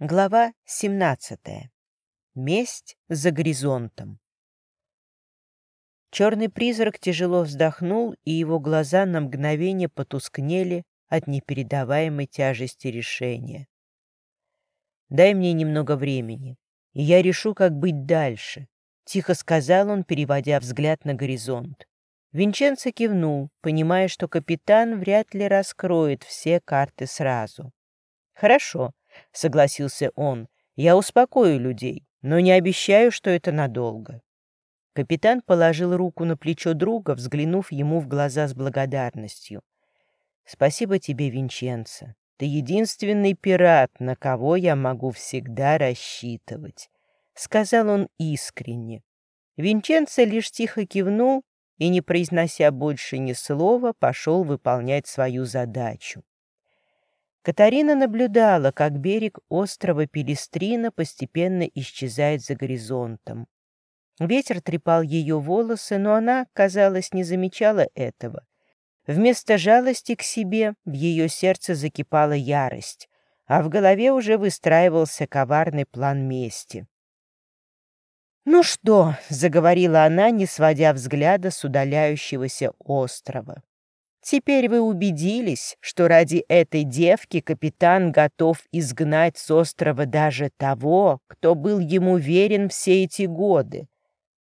Глава 17. Месть за горизонтом. Черный призрак тяжело вздохнул, и его глаза на мгновение потускнели от непередаваемой тяжести решения. «Дай мне немного времени, и я решу, как быть дальше», — тихо сказал он, переводя взгляд на горизонт. Винченцо кивнул, понимая, что капитан вряд ли раскроет все карты сразу. «Хорошо», — согласился он. «Я успокою людей, но не обещаю, что это надолго». Капитан положил руку на плечо друга, взглянув ему в глаза с благодарностью. «Спасибо тебе, Винченцо. Ты единственный пират, на кого я могу всегда рассчитывать», — сказал он искренне. Винченцо лишь тихо кивнул и, не произнося больше ни слова, пошел выполнять свою задачу. Катарина наблюдала, как берег острова Пелестрина постепенно исчезает за горизонтом. Ветер трепал ее волосы, но она, казалось, не замечала этого. Вместо жалости к себе в ее сердце закипала ярость, а в голове уже выстраивался коварный план мести. «Ну что?» — заговорила она, не сводя взгляда с удаляющегося острова. Теперь вы убедились, что ради этой девки капитан готов изгнать с острова даже того, кто был ему верен все эти годы.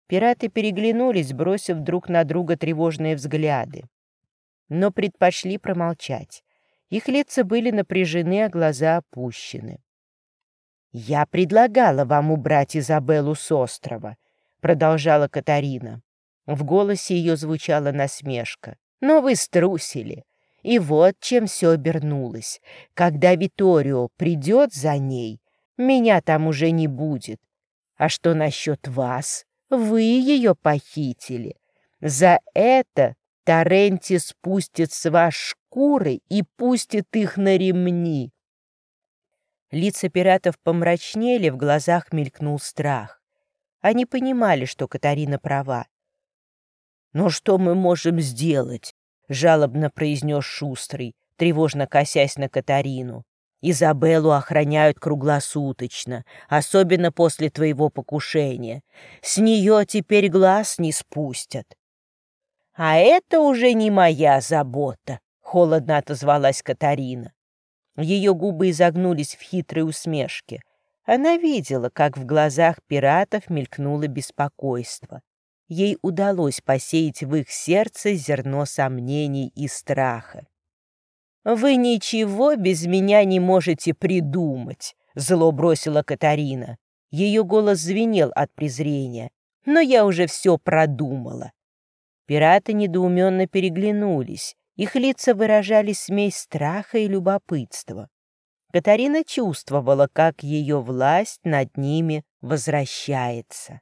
Пираты переглянулись, бросив друг на друга тревожные взгляды, но предпочли промолчать. Их лица были напряжены, а глаза опущены. «Я предлагала вам убрать Изабеллу с острова», — продолжала Катарина. В голосе ее звучала насмешка. Но вы струсили. И вот чем все обернулось. Когда Виторио придет за ней, меня там уже не будет. А что насчет вас? Вы ее похитили. За это Торренти спустит с вас шкуры и пустит их на ремни. Лица пиратов помрачнели, в глазах мелькнул страх. Они понимали, что Катарина права. «Но что мы можем сделать?» — жалобно произнес Шустрый, тревожно косясь на Катарину. «Изабеллу охраняют круглосуточно, особенно после твоего покушения. С нее теперь глаз не спустят». «А это уже не моя забота», — холодно отозвалась Катарина. Ее губы изогнулись в хитрой усмешке. Она видела, как в глазах пиратов мелькнуло беспокойство ей удалось посеять в их сердце зерно сомнений и страха. «Вы ничего без меня не можете придумать», — зло бросила Катарина. Ее голос звенел от презрения. «Но я уже все продумала». Пираты недоуменно переглянулись. Их лица выражали смесь страха и любопытства. Катарина чувствовала, как ее власть над ними возвращается.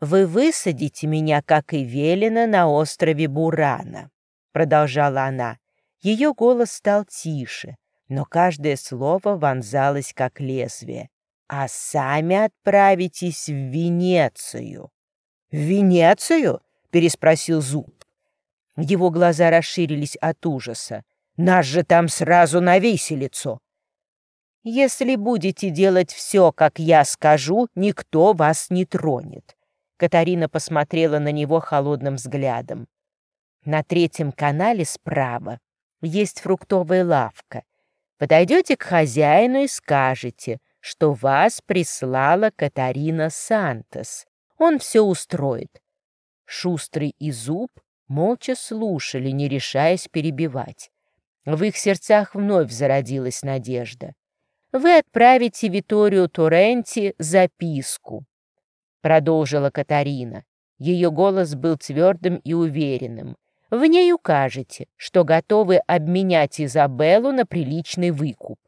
«Вы высадите меня, как и велено, на острове Бурана», — продолжала она. Ее голос стал тише, но каждое слово вонзалось, как лезвие. «А сами отправитесь в Венецию». «В Венецию?» — переспросил Зуб. Его глаза расширились от ужаса. «Нас же там сразу на виселицу!» «Если будете делать все, как я скажу, никто вас не тронет. Катарина посмотрела на него холодным взглядом. На третьем канале справа есть фруктовая лавка. Подойдете к хозяину и скажете, что вас прислала Катарина Сантос. Он все устроит. Шустрый и Зуб молча слушали, не решаясь перебивать. В их сердцах вновь зародилась надежда. Вы отправите Виторию Торренти записку, — продолжила Катарина. Ее голос был твердым и уверенным. «В ней укажете, что готовы обменять Изабеллу на приличный выкуп.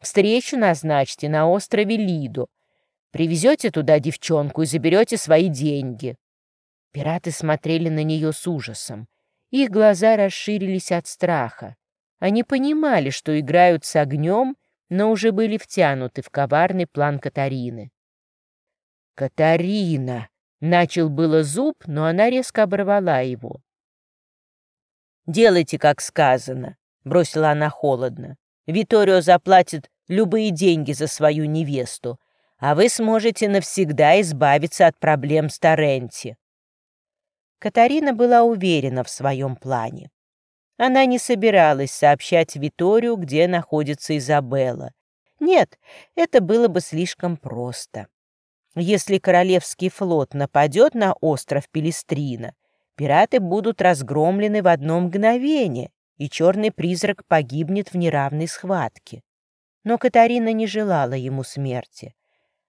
Встречу назначьте на острове Лидо. Привезете туда девчонку и заберете свои деньги». Пираты смотрели на нее с ужасом. Их глаза расширились от страха. Они понимали, что играют с огнем, но уже были втянуты в коварный план Катарины. «Катарина!» — начал было зуб, но она резко оборвала его. «Делайте, как сказано», — бросила она холодно. «Виторио заплатит любые деньги за свою невесту, а вы сможете навсегда избавиться от проблем с Торренти». Катарина была уверена в своем плане. Она не собиралась сообщать Виторию, где находится Изабелла. Нет, это было бы слишком просто. Если Королевский флот нападет на остров Пелестрина, пираты будут разгромлены в одно мгновение, и черный призрак погибнет в неравной схватке. Но Катарина не желала ему смерти.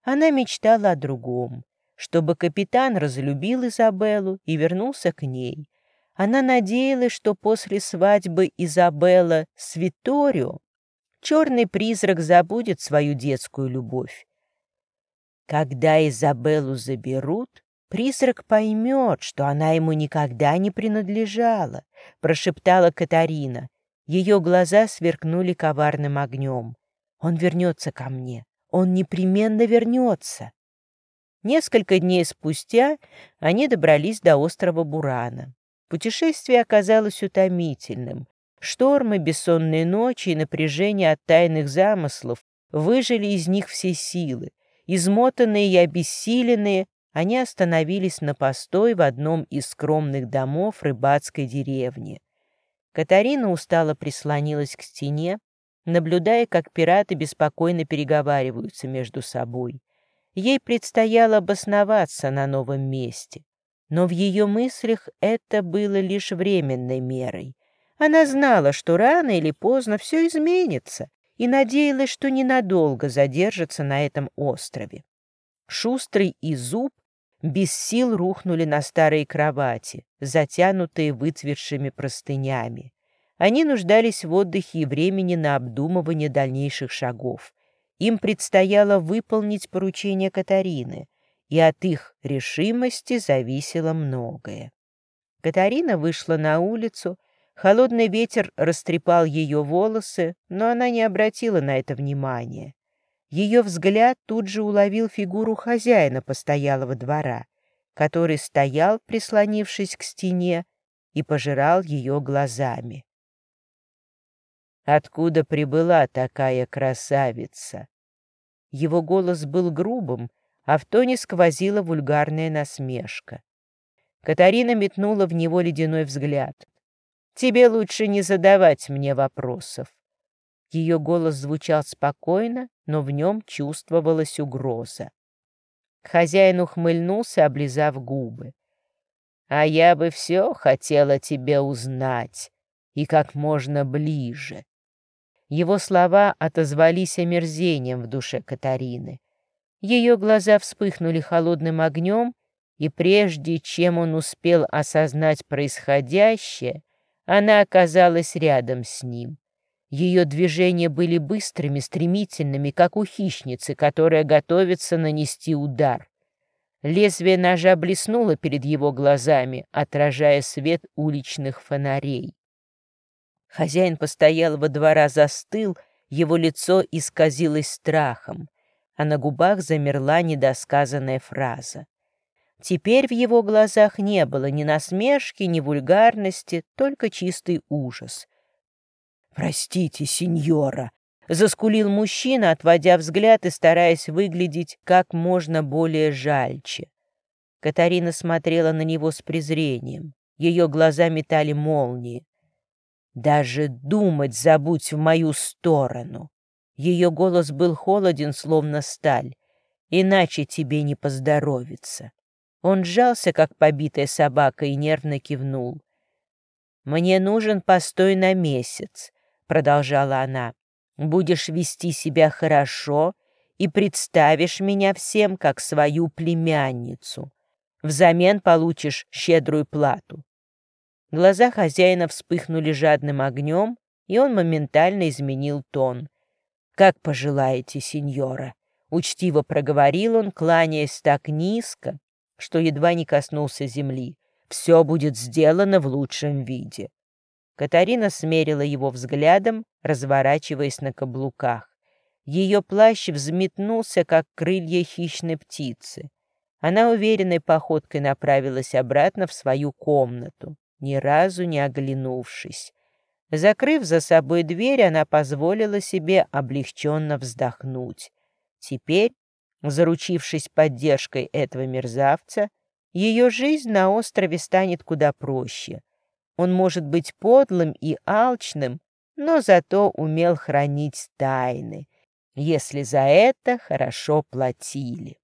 Она мечтала о другом, чтобы капитан разлюбил Изабеллу и вернулся к ней. Она надеялась, что после свадьбы Изабелла с Виторио черный призрак забудет свою детскую любовь. Когда Изабеллу заберут, призрак поймет, что она ему никогда не принадлежала, прошептала Катарина. Ее глаза сверкнули коварным огнем. Он вернется ко мне. Он непременно вернется. Несколько дней спустя они добрались до острова Бурана. Путешествие оказалось утомительным. Штормы, бессонные ночи и напряжение от тайных замыслов выжили из них все силы. Измотанные и обессиленные, они остановились на постой в одном из скромных домов рыбацкой деревни. Катарина устало прислонилась к стене, наблюдая, как пираты беспокойно переговариваются между собой. Ей предстояло обосноваться на новом месте, но в ее мыслях это было лишь временной мерой. Она знала, что рано или поздно все изменится, и надеялась, что ненадолго задержится на этом острове. Шустрый и Зуб без сил рухнули на старые кровати, затянутые выцветшими простынями. Они нуждались в отдыхе и времени на обдумывание дальнейших шагов. Им предстояло выполнить поручение Катарины, и от их решимости зависело многое. Катарина вышла на улицу, холодный ветер растрепал ее волосы, но она не обратила на это внимания. Ее взгляд тут же уловил фигуру хозяина постоялого двора, который стоял, прислонившись к стене, и пожирал ее глазами. Откуда прибыла такая красавица? Его голос был грубым, а в тоне сквозила вульгарная насмешка. Катарина метнула в него ледяной взгляд. «Тебе лучше не задавать мне вопросов». Ее голос звучал спокойно, но в нем чувствовалась угроза. Хозяин ухмыльнулся, облизав губы. «А я бы все хотела тебя узнать, и как можно ближе. Его слова отозвались омерзением в душе Катарины. Ее глаза вспыхнули холодным огнем, и прежде чем он успел осознать происходящее, она оказалась рядом с ним. Ее движения были быстрыми, стремительными, как у хищницы, которая готовится нанести удар. Лезвие ножа блеснуло перед его глазами, отражая свет уличных фонарей. Хозяин постоялого двора застыл, его лицо исказилось страхом, а на губах замерла недосказанная фраза. Теперь в его глазах не было ни насмешки, ни вульгарности, только чистый ужас. «Простите, сеньора!» — заскулил мужчина, отводя взгляд и стараясь выглядеть как можно более жальче. Катарина смотрела на него с презрением. Ее глаза метали молнии. Даже думать забудь в мою сторону. Ее голос был холоден, словно сталь. Иначе тебе не поздоровится. Он сжался, как побитая собака, и нервно кивнул. «Мне нужен постой на месяц», — продолжала она. «Будешь вести себя хорошо и представишь меня всем как свою племянницу. Взамен получишь щедрую плату. Глаза хозяина вспыхнули жадным огнем, и он моментально изменил тон. «Как пожелаете, сеньора!» — учтиво проговорил он, кланяясь так низко, что едва не коснулся земли. «Все будет сделано в лучшем виде». Катарина смерила его взглядом, разворачиваясь на каблуках. Ее плащ взметнулся, как крылья хищной птицы. Она уверенной походкой направилась обратно в свою комнату ни разу не оглянувшись. Закрыв за собой дверь, она позволила себе облегченно вздохнуть. Теперь, заручившись поддержкой этого мерзавца, ее жизнь на острове станет куда проще. Он может быть подлым и алчным, но зато умел хранить тайны, если за это хорошо платили.